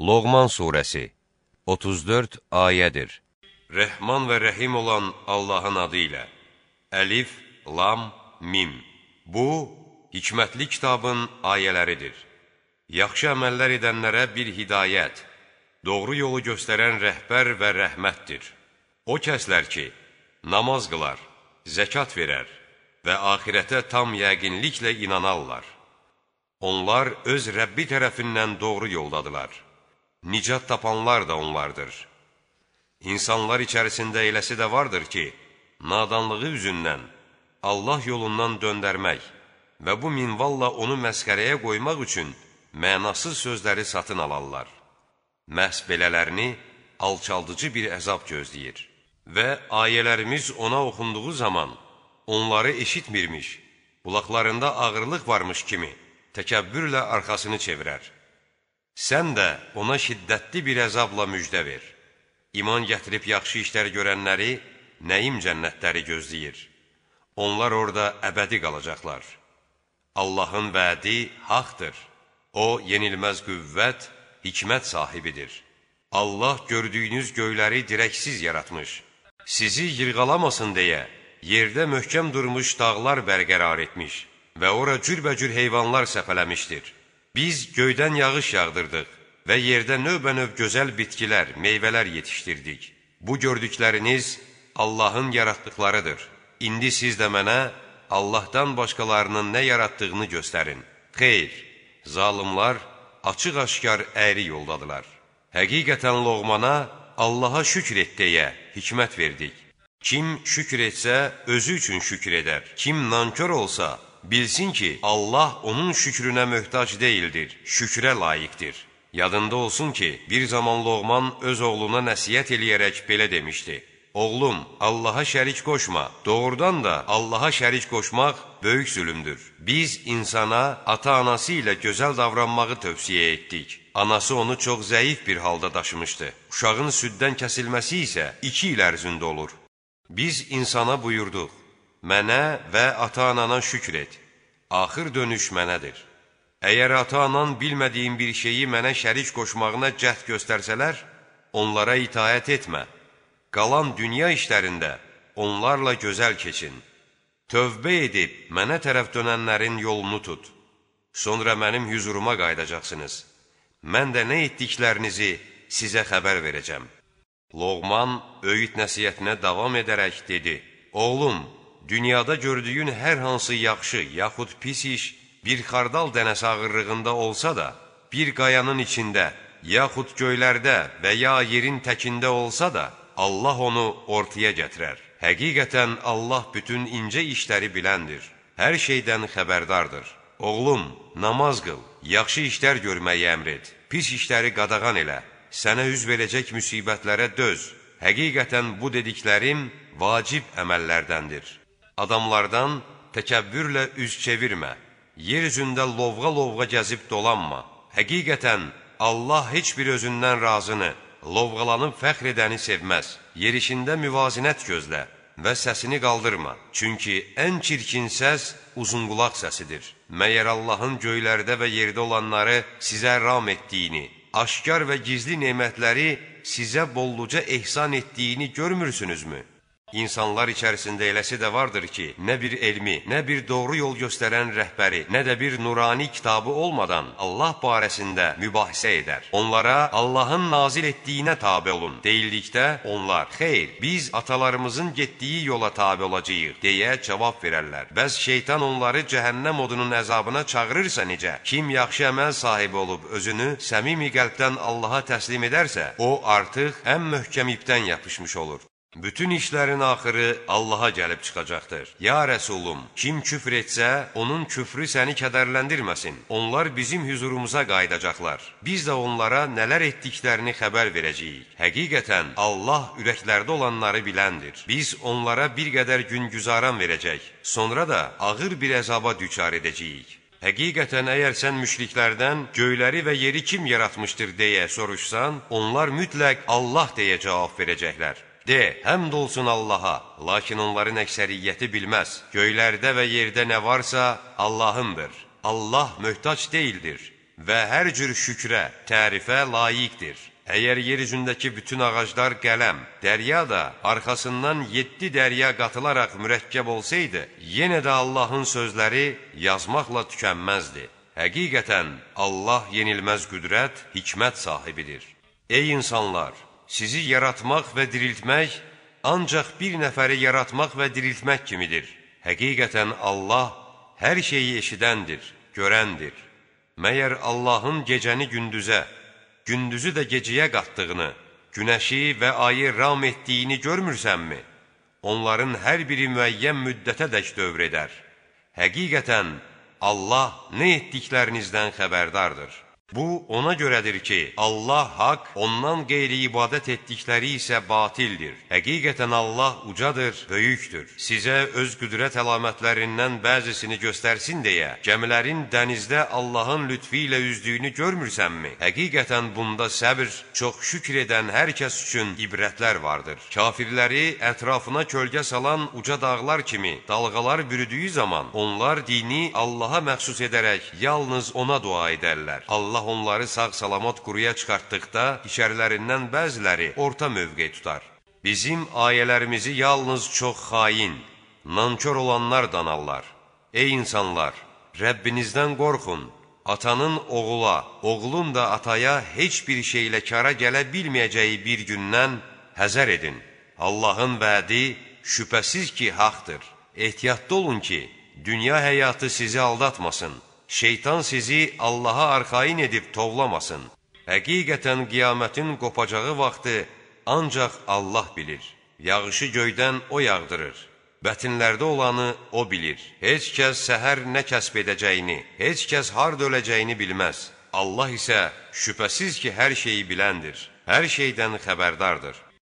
Loğman surəsi 34 ayədir. Rəhman və rəhim olan Allahın adı ilə Əlif, Lam, Mim Bu, hikmətli kitabın ayələridir. Yaxşı əməllər edənlərə bir hidayət, doğru yolu göstərən rəhbər və rəhmətdir. O kəslər ki, namaz qılar, zəkat verər və axirətə tam yəqinliklə inanarlar. Onlar öz Rəbbi tərəfindən doğru yoldadılar. Nicat tapanlar da onlardır. İnsanlar içərisində eləsi də vardır ki, nadanlığı üzündən Allah yolundan döndərmək və bu minvalla onu məskərəyə qoymaq üçün mənasız sözləri satın alarlar. Məhz belələrini alçaldıcı bir əzab gözləyir. Və ayələrimiz ona oxunduğu zaman onları eşitmirmiş, qulaqlarında ağırlıq varmış kimi təkəbbürlə arxasını çevirər. Sən də ona şiddətli bir əzabla müjdə ver. İman gətirib yaxşı işlər görənləri nəyim cənnətləri gözləyir. Onlar orada əbədi qalacaqlar. Allahın vədi haqdır. O, yenilməz qüvvət, hikmət sahibidir. Allah gördüyünüz göyləri dirəksiz yaratmış. Sizi yırğalamasın deyə, yerdə möhkəm durmuş dağlar bərqərar etmiş və ora cürbəcür heyvanlar səpələmişdir. Biz göydən yağış yağdırdıq və yerdə növbənöv gözəl bitkilər, meyvələr yetişdirdik. Bu gördükləriniz Allahın yaratdıqlarıdır. İndi siz də mənə Allahdan başqalarının nə yaratdığını göstərin. Xeyr, zalimlar açıq-aşkar əyri yoldadılar. Həqiqətən Loğmana Allaha şükr et deyə hikmət verdik. Kim şükür etsə, özü üçün şükür edər. Kim nankör olsa, bilsin ki, Allah onun şükrünə möhtac deyildir, şükrə layiqdir. Yadında olsun ki, bir zaman Loğman öz oğluna nəsiyyət eləyərək belə demişdi. Oğlum, Allaha şərik qoşma. Doğrudan da Allaha şərik qoşmaq böyük zülümdür. Biz insana ata-anası ilə gözəl davranmağı tövsiyə etdik. Anası onu çox zəif bir halda daşımışdı. Uşağın süddən kəsilməsi isə iki il ərzində olur. Biz insana buyurduq, mənə və ata-anana şükr et, axır dönüş mənədir. Əgər ata-anan bilmədiyin bir şeyi mənə şərik qoşmağına cəhd göstərsələr, onlara itaət etmə. Qalan dünya işlərində onlarla gözəl keçin. Tövbə edib mənə tərəf dönənlərin yolunu tut. Sonra mənim hüzuruma qaydacaqsınız. Mən də nə etdiklərinizi sizə xəbər verəcəm. Loğman öyüd nəsiyyətinə davam edərək dedi, Oğlum, dünyada gördüyün hər hansı yaxşı, yaxud pis iş bir xardal dənəsi ağırlığında olsa da, bir qayanın içində, yaxud göylərdə və ya yerin təkində olsa da, Allah onu ortaya gətirər. Həqiqətən Allah bütün incə işləri biləndir, hər şeydən xəbərdardır. Oğlum, namaz qıl, yaxşı işlər görməyi əmr et, pis işləri qadağan elə sənə üz verəcək müsibətlərə döz. Həqiqətən bu dediklərim vacib əməllərdəndir. Adamlardan təkəbbürlə üz çevirmə. Yer üzündə lovğa-lovğa gəzib dolanma. Həqiqətən Allah heç bir özündən razını, lovğalanıb fəxr edəni sevməz. Yerişində müvazinət gözlə və səsini qaldırma. Çünki ən çirkin səs uzunqulaq səsidir. Məyər Allahın göylərdə və yerdə olanları sizə ram etdiyini, aşkar və gizli nemətləri sizə bolluca ehsan etdiyini görmürsünüzmü? İnsanlar içərisində eləsi də vardır ki, nə bir elmi, nə bir doğru yol göstərən rəhbəri, nə də bir nurani kitabı olmadan Allah barəsində mübahisə edər. Onlara Allahın nazil etdiyinə tabi olun. Deyildikdə onlar, xeyr, biz atalarımızın getdiyi yola tabi olacağıq, deyə cavab verərlər. Bəs şeytan onları cəhənnəm odunun əzabına çağırırsa necə? Kim yaxşı əməl sahibi olub özünü səmimi qəlbdən Allaha təslim edərsə, o artıq ən möhkəm ipdən yapışmış olur. Bütün işlərin axırı Allaha gəlib çıxacaqdır. Ya Rəsulum, kim küfr etsə, onun küfrü səni kədərləndirməsin. Onlar bizim hüzurumuza qayıdacaqlar. Biz də onlara nələr etdiklərini xəbər verəcəyik. Həqiqətən, Allah ürəklərdə olanları biləndir. Biz onlara bir qədər gün güzaran verəcək. Sonra da ağır bir əzaba düçar edəcəyik. Həqiqətən, əgər sən müşriklərdən göyləri və yeri kim yaratmışdır deyə soruşsan, onlar mütləq Allah deyə cavab verəcəklər. De, həmd olsun Allaha, lakin onların əksəriyyəti bilməz. Göylərdə və yerdə nə varsa Allahındır. Allah möhtac deyildir. və hər cür şükrə, tərifə layiqdir. Əgər yer üzündəki bütün ağaclar qələm, dərya da arxasından yeddi dərya qatılaraq mürəkkəb olsaydı, yenə də Allahın sözləri yazmaqla tükənməzdi. Həqiqətən, Allah yenilməz qüdrət, hikmət sahibidir. Ey insanlar! Sizi yaratmaq və diriltmək ancaq bir nəfəri yaratmaq və diriltmək kimidir. Həqiqətən Allah hər şeyi eşidəndir, görəndir. Məyər Allahın gecəni gündüzə, gündüzü də gecəyə qatdığını, günəşi və ayı ram etdiyini görmürsənmi? Onların hər biri müəyyən müddətə dək dövr edər. Həqiqətən, Allah nə etdiklərinizdən xəbərdardır. Bu, ona görədir ki, Allah haqq, ondan qeyri ibadət etdikləri isə batildir. Həqiqətən Allah ucadır, böyükdür. Sizə öz qüdrət əlamətlərindən bəzisini göstərsin deyə, gəmilərin dənizdə Allahın lütfi ilə üzdüyünü görmürsənmi? Həqiqətən bunda səbir, çox şükr edən hər kəs üçün ibrətlər vardır. Kafirləri ətrafına kölgə salan uca dağlar kimi dalğalar bürüdüyü zaman, onlar dini Allaha məxsus edərək yalnız ona dua edərlər. Allah Allah onları sağ-salamat quruya çıxartdıqda, içərilərindən bəziləri orta mövqe tutar. Bizim ayələrimizi yalnız çox xain, nankör olanlar danarlar. Ey insanlar, Rəbbinizdən qorxun, atanın oğula, oğlun da ataya heç bir şeylə kara gələ bilməyəcəyi bir gündən həzər edin. Allahın vədi şübhəsiz ki, haqdır. Ehtiyatlı olun ki, dünya həyatı sizi aldatmasın şeytan sizi Allaha arxain edib tovlamasın. Həqiqətən qiyamətin qopacağı vaxtı ancaq Allah bilir. Yağışı göydən O yağdırır. Bətinlərdə olanı O bilir. Heç kəs səhər nə kəsb edəcəyini, heç kəs harda öləcəyini bilməz. Allah isə şübhəsiz ki, hər şeyi biləndir, hər şeydən xəbərdardır.